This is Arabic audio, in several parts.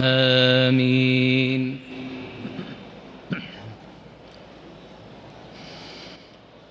آمين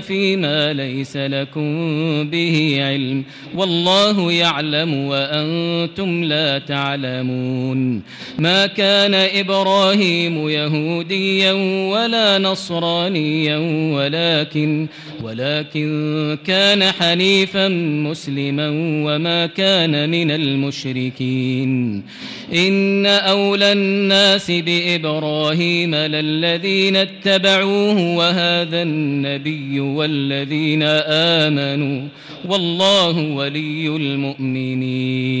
فيما ليس لكم به علم والله يعلم وأنتم لا تعلمون ما كان إبراهيم يهوديا ولا نصرانيا ولكن ولكن كان حنيفا مسلما وما كان من المشركين إن أولى الناس بإبراهيم للذين اتبعوه وهذا النبي والذين آمنوا والله ولي المؤمنين.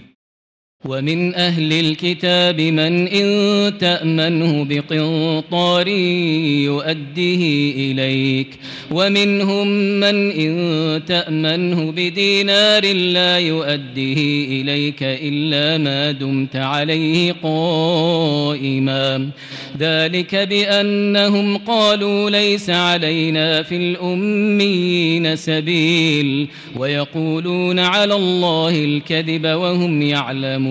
ومن أهل الكتاب من إن تأمنه بقنطار يؤديه إليك ومنهم من إن تأمنه بدينار لا يؤديه إليك إلا ما دمت عليه قائما. ذلك بأنهم قالوا ليس علينا في الأمين سبيل ويقولون على الله الكذب وهم يعلمون.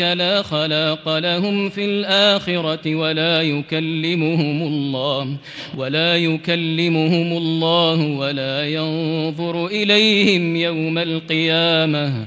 لا خلاق لهم في الآخرة ولا يكلمهم الله ولا يكلمهم الله ولا ينظر إليهم يوم القيامة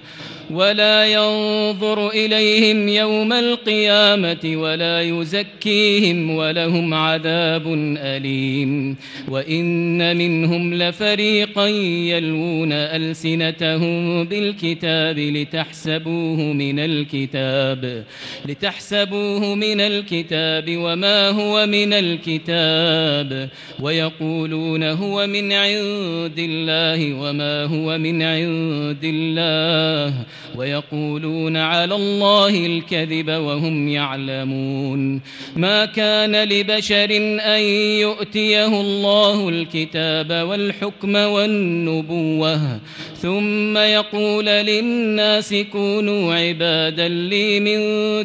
ولا ينظر إليهم يوم القيامة ولا يزكيهم ولهم عذاب أليم. وإن منهم لفريقا يلوون ألسنتهم بالكتاب لتحسبوه من الكتاب لتحسبوه من الكتاب وما هو من الكتاب. ويقولون هو من عند الله وما هو من عند الله. ويقولون على الله الكذب وهم يعلمون ما كان لبشر أن يؤتيه الله الكتاب والحكم والنبوة ثم يقول للناس كونوا عبادا لي من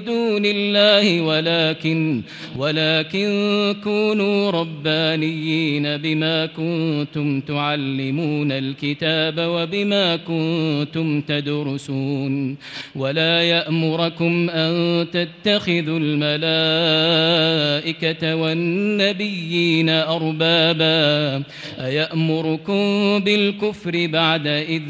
دون الله ولكن ولكن كونوا ربانيين بما كنتم تعلمون الكتاب وبما كنتم تدرسون ولا يأمركم أن تتخذوا الملائكة والنبيين أربابا أيأمركم بالكفر بعد إذ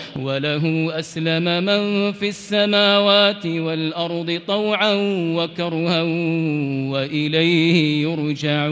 وله أسلم من في السماوات والأرض طوعا وكرها وإليه يرجعون.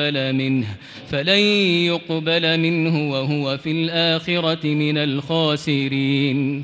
يقبل منه فلن يقبل منه وهو في الآخرة من الخاسرين.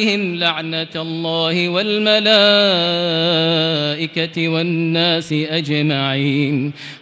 عليهم لعنة الله والملائكة والناس أجمعين.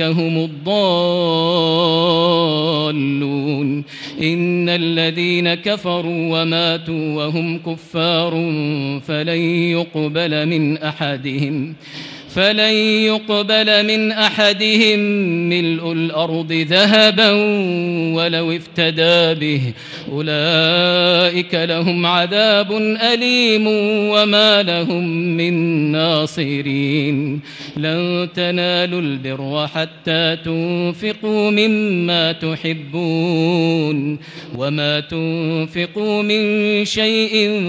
هم الضالون. إن الذين كفروا وماتوا وهم كفار فلن يقبل من أحدهم. فلن يقبل من أحدهم ملء الأرض ذهبا ولو افتدى به أولئك لهم عذاب أليم وما لهم من ناصرين لن تنالوا البر حتى تنفقوا مما تحبون وما تنفقوا من شيء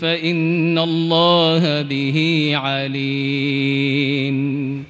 فإن الله به عليم Amin.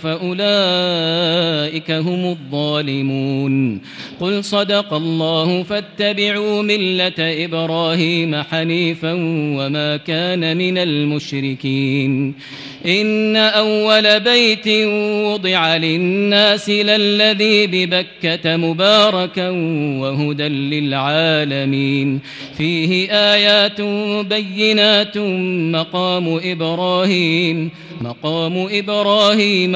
فأولئك هم الظالمون. قل صدق الله فاتبعوا ملة إبراهيم حنيفا وما كان من المشركين. إن أول بيت وضع للناس للذي ببكة مباركا وهدى للعالمين. فيه آيات بينات مقام إبراهيم مقام إبراهيم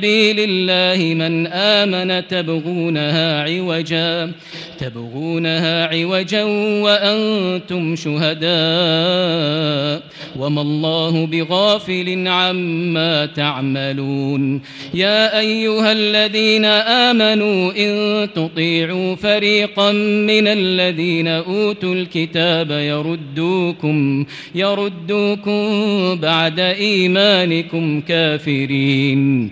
الله من آمن تبغونها عوجا تبغونها عوجا وأنتم شهداء وما الله بغافل عما تعملون. يا أيها الذين آمنوا إن تطيعوا فريقا من الذين أوتوا الكتاب يردوكم يردوكم بعد إيمانكم كافرين.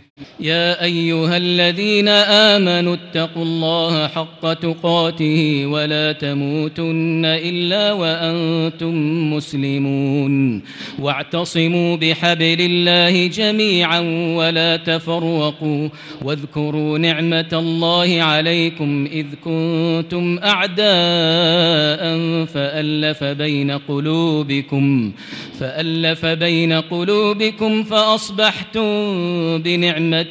يا أيها الذين آمنوا اتقوا الله حق تقاته ولا تموتن إلا وأنتم مسلمون. واعتصموا بحبل الله جميعا ولا تفرقوا واذكروا نعمة الله عليكم إذ كنتم أعداء فألف بين قلوبكم فألف بين قلوبكم فأصبحتم بنعمة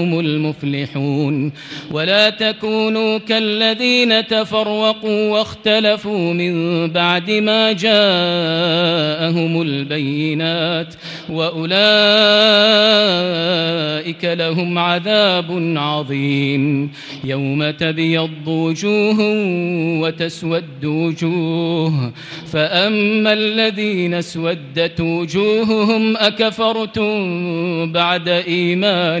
المفلحون. ولا تكونوا كالذين تفرقوا واختلفوا من بعد ما جاءهم البينات. وأولئك لهم عذاب عظيم. يوم تبيض وجوه وتسود وجوه. فأما الذين اسودت وجوههم أكفرتم بعد إيمان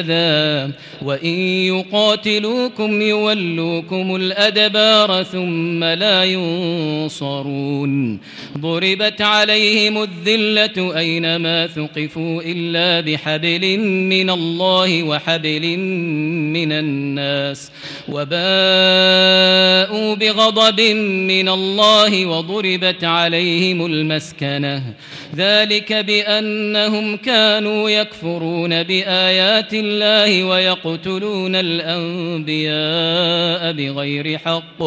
أذى. وإن يقاتلوكم يولوكم الأدبار ثم لا ينصرون. ضربت عليهم الذلة أينما ثقفوا إلا بحبل من الله وحبل من الناس. وباءوا بغضب من الله وضربت عليهم المسكنة. ذلك بأنهم كانوا يكفرون بآيات الله ويقتلون الأنبياء بغير حق.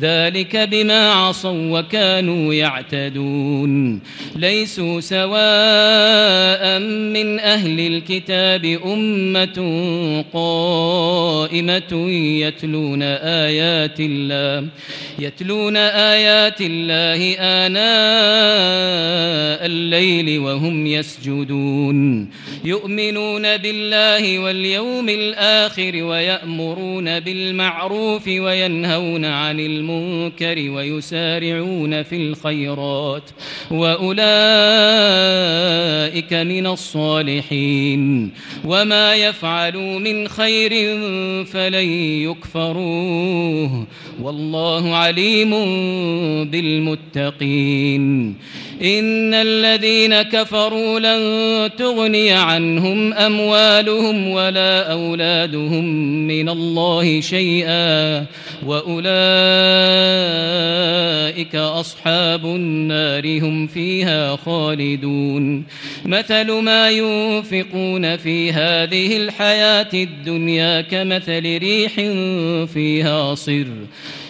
ذلك بما عصوا وكانوا يعتدون. ليسوا سواء من أهل الكتاب أمة قائمة يتلون آيات الله يتلون آيات الله آناء الليل وهم يسجدون. يؤمنون بالله واليوم الآخر ويأمرون بالمعروف وينهون عن المنكر ويسارعون في الخيرات وأولئك من الصالحين وما يفعلوا من خير فلن يكفروه والله عليم بالمتقين إن الذين كفروا لن تغني عنهم أموالهم ولا أولادهم من الله شيئا وأولئك أصحاب النار هم فيها خالدون. مثل ما ينفقون في هذه الحياة الدنيا كمثل ريح فيها صر.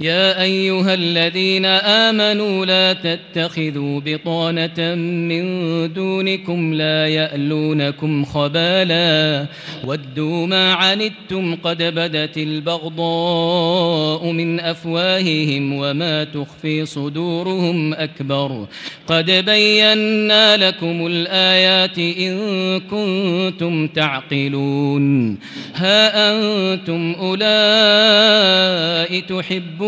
يا أيها الذين آمنوا لا تتخذوا بطانة من دونكم لا يألونكم خبالا ودوا ما عنتم قد بدت البغضاء من أفواههم وما تخفي صدورهم أكبر قد بينا لكم الآيات إن كنتم تعقلون ها أنتم أولئك تحبون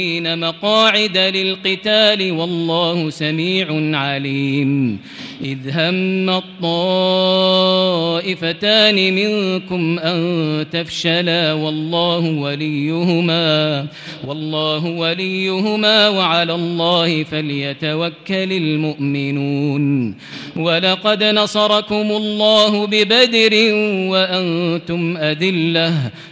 المؤمنين مقاعد للقتال والله سميع عليم. إذ هم الطائفتان منكم أن تفشلا والله وليهما والله وليهما وعلى الله فليتوكل المؤمنون. ولقد نصركم الله ببدر وأنتم أذلة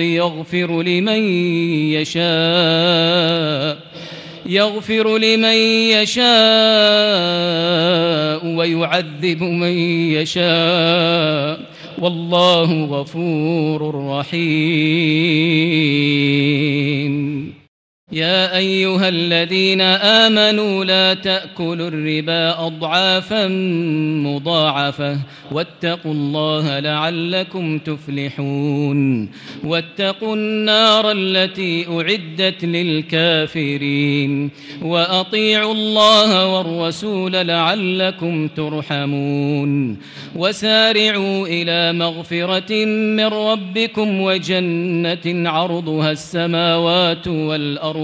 يغفر لمن يشاء يغفر لمن يشاء ويعذب من يشاء. والله غفور رحيم. يا أيها الذين آمنوا لا تأكلوا الربا أضعافا مضاعفة واتقوا الله لعلكم تفلحون واتقوا النار التي أعدت للكافرين وأطيعوا الله والرسول لعلكم ترحمون وسارعوا إلى مغفرة من ربكم وجنة عرضها السماوات والأرض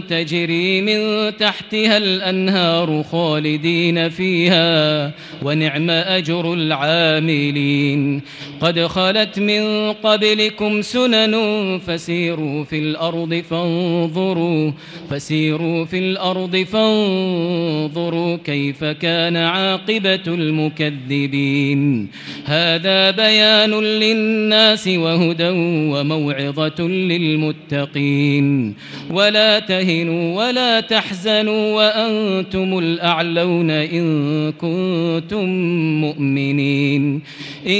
تجري من تحتها الأنهار خالدين فيها ونعم أجر العاملين. قد خلت من قبلكم سنن فسيروا في الأرض فانظروا فسيروا في الأرض فانظروا كيف كان عاقبة المكذبين. هذا بيان للناس وهدى وموعظة للمتقين. ولا تهنوا ولا تحزنوا وأنتم الأعلون إن كنتم مؤمنين. إن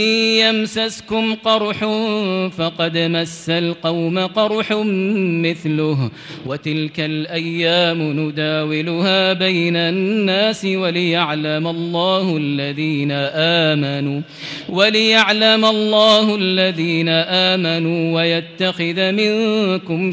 يمسسكم قرح فقد مس القوم قرح مثله وتلك الأيام نداولها بين الناس وليعلم الله الذين آمنوا وليعلم الله الذين آمنوا ويتخذ منكم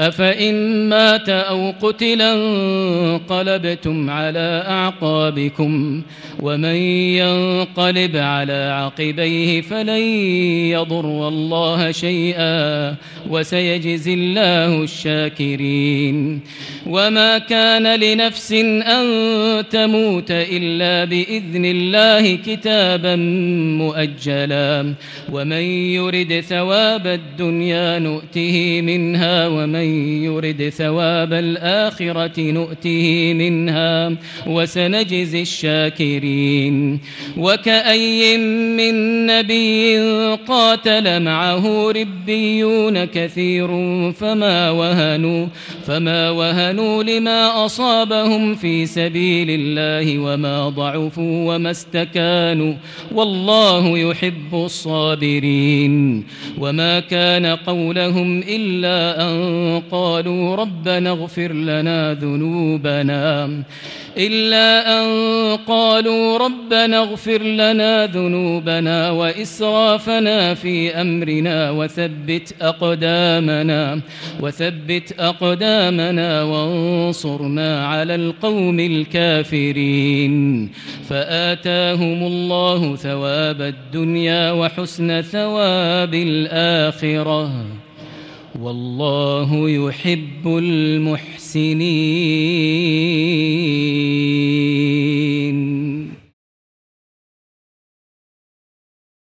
أفإن مات أو قتلا انقلبتم على أعقابكم ومن ينقلب على عقبيه فلن يضر الله شيئا وسيجزي الله الشاكرين وما كان لنفس أن تموت إلا بإذن الله كتابا مؤجلا ومن يرد ثواب الدنيا نؤته منها ومن يرد ثواب الآخرة نؤته منها وسنجزي الشاكرين. وكأي من نبي قاتل معه ربيون كثير فما وهنوا فما وهنوا لما أصابهم في سبيل الله وما ضعفوا وما استكانوا والله يحب الصابرين. وما كان قولهم إلا أن قالوا ربنا اغفر لنا ذنوبنا. إلا أن قالوا ربنا اغفر لنا ذنوبنا وإسرافنا في أمرنا وثبت أقدامنا وثبت أقدامنا وانصرنا على القوم الكافرين. فآتاهم الله ثواب الدنيا وحسن ثواب الآخرة. والله يحب المحسنين.